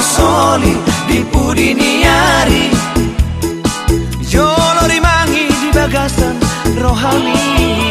soli di pudiniari Yo lo rimangi di bagasan rohani.